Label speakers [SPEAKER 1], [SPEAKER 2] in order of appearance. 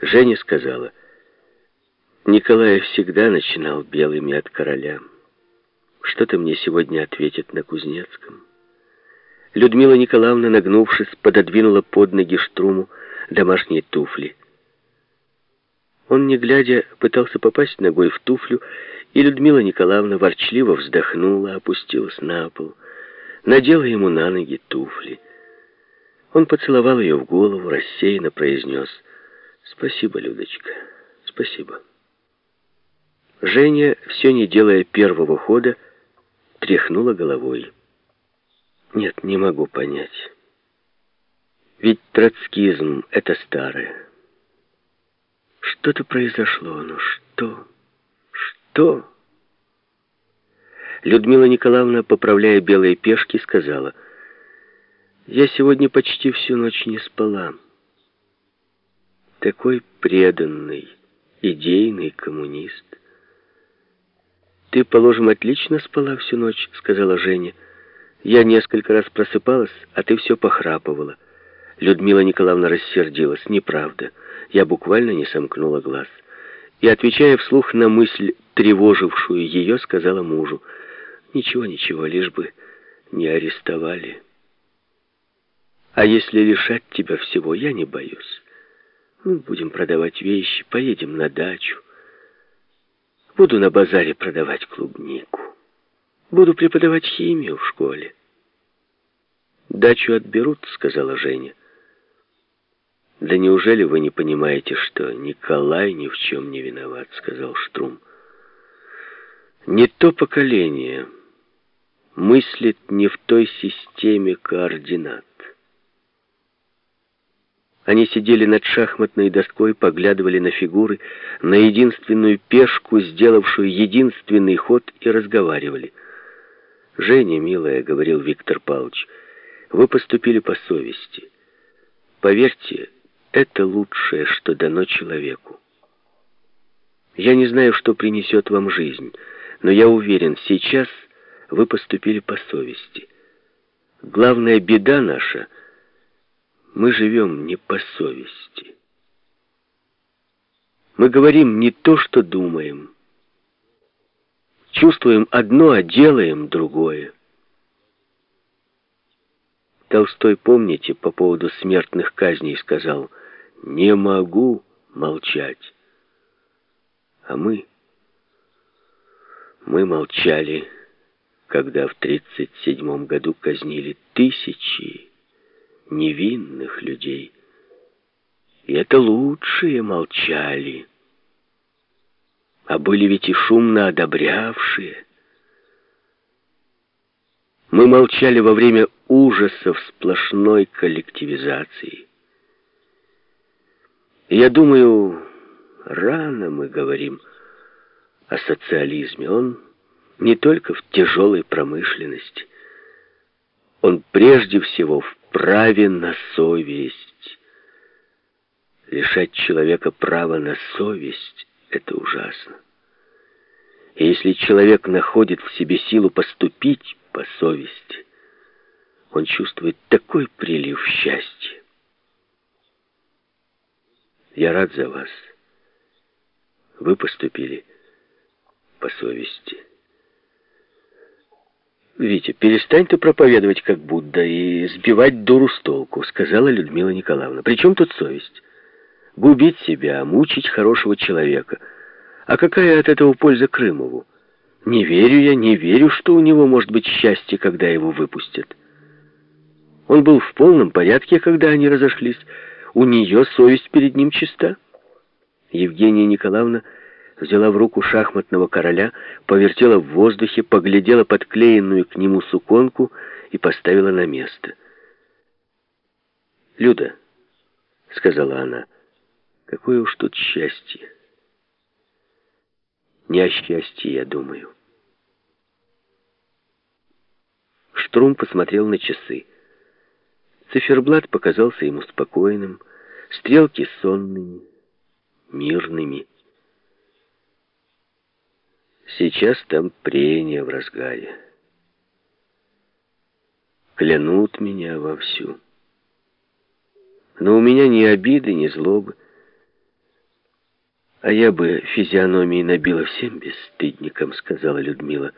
[SPEAKER 1] Женя сказала, Николай всегда начинал белыми от короля. Что-то мне сегодня ответит на Кузнецком. Людмила Николаевна, нагнувшись, пододвинула под ноги Штруму домашние туфли. Он, не глядя, пытался попасть ногой в туфлю, и Людмила Николаевна ворчливо вздохнула, опустилась на пол, надела ему на ноги туфли. Он поцеловал ее в голову, рассеянно произнес «Спасибо, Людочка, спасибо». Женя, все не делая первого хода, тряхнула головой. Нет, не могу понять. Ведь троцкизм — это старое. Что-то произошло, ну что? Что? Людмила Николаевна, поправляя белые пешки, сказала, «Я сегодня почти всю ночь не спала. Такой преданный, идейный коммунист». «Ты, положим, отлично спала всю ночь», — сказала Женя. «Я несколько раз просыпалась, а ты все похрапывала». Людмила Николаевна рассердилась. «Неправда. Я буквально не сомкнула глаз». И, отвечая вслух на мысль, тревожившую ее, сказала мужу. «Ничего, ничего, лишь бы не арестовали. А если лишать тебя всего, я не боюсь. Мы будем продавать вещи, поедем на дачу. Буду на базаре продавать клубнику. Буду преподавать химию в школе. «Дачу отберут», — сказала Женя. «Да неужели вы не понимаете, что Николай ни в чем не виноват?» — сказал Штрум. «Не то поколение мыслит не в той системе координат. Они сидели над шахматной доской, поглядывали на фигуры, на единственную пешку, сделавшую единственный ход, и разговаривали. «Женя, милая», — говорил Виктор Павлович, — «вы поступили по совести. Поверьте, это лучшее, что дано человеку. Я не знаю, что принесет вам жизнь, но я уверен, сейчас вы поступили по совести. Главная беда наша — мы живем не по совести. Мы говорим не то, что думаем. Чувствуем одно, а делаем другое. Толстой, помните, по поводу смертных казней сказал, «Не могу молчать». А мы, мы молчали, когда в 37 году казнили тысячи невинных людей. И это лучшие молчали. А были ведь и шумно одобрявшие. Мы молчали во время ужасов сплошной коллективизации. Я думаю, рано мы говорим о социализме. Он не только в тяжелой промышленности. Он прежде всего в праве на совесть. Лишать человека права на совесть — это ужасно. И если человек находит в себе силу поступить по совести, он чувствует такой прилив счастья. Я рад за вас. Вы поступили по совести. «Витя, перестань ты проповедовать как Будда и сбивать дуру с толку», сказала Людмила Николаевна. «При чем тут совесть? Губить себя, мучить хорошего человека. А какая от этого польза Крымову? Не верю я, не верю, что у него может быть счастье, когда его выпустят. Он был в полном порядке, когда они разошлись. У нее совесть перед ним чиста». Евгения Николаевна взяла в руку шахматного короля, повертела в воздухе, поглядела подклеенную к нему суконку и поставила на место. «Люда», — сказала она, — «какое уж тут счастье». Не о счастье, я думаю. Штрум посмотрел на часы. Циферблат показался ему спокойным, стрелки сонными, мирными. Сейчас там прения в разгаре. Клянут меня вовсю. Но у меня ни обиды, ни злобы. «А я бы физиономии набила всем бесстыдникам», — сказала Людмила.